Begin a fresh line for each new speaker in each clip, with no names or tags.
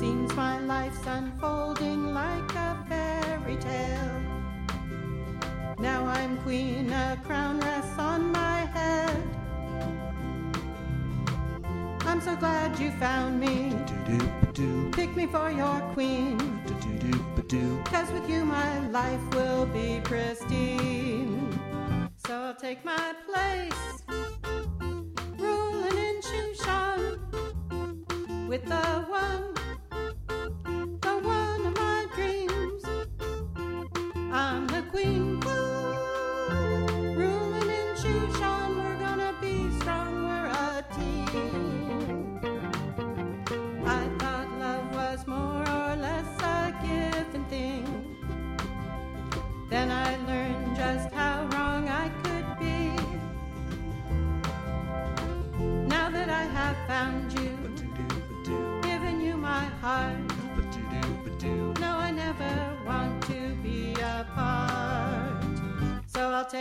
Seems my life's unfolding like a fairy tale. Now I'm queen, a crown rests on my head. I'm so glad you found me. Pick me for your queen. Cause with you my life will be pristine. So I'll take my place, with the one,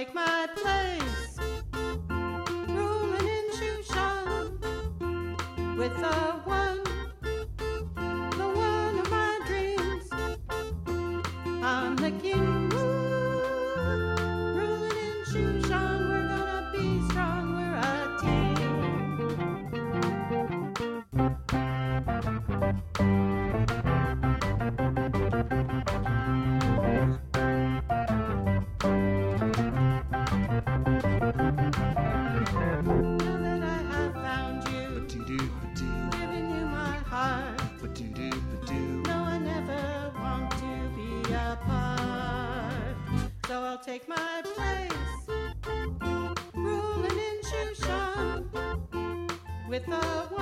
take my place, ruling in Shushan with the one, the one of my dreams. I'm the king, take my place, ruling in Shushan with one,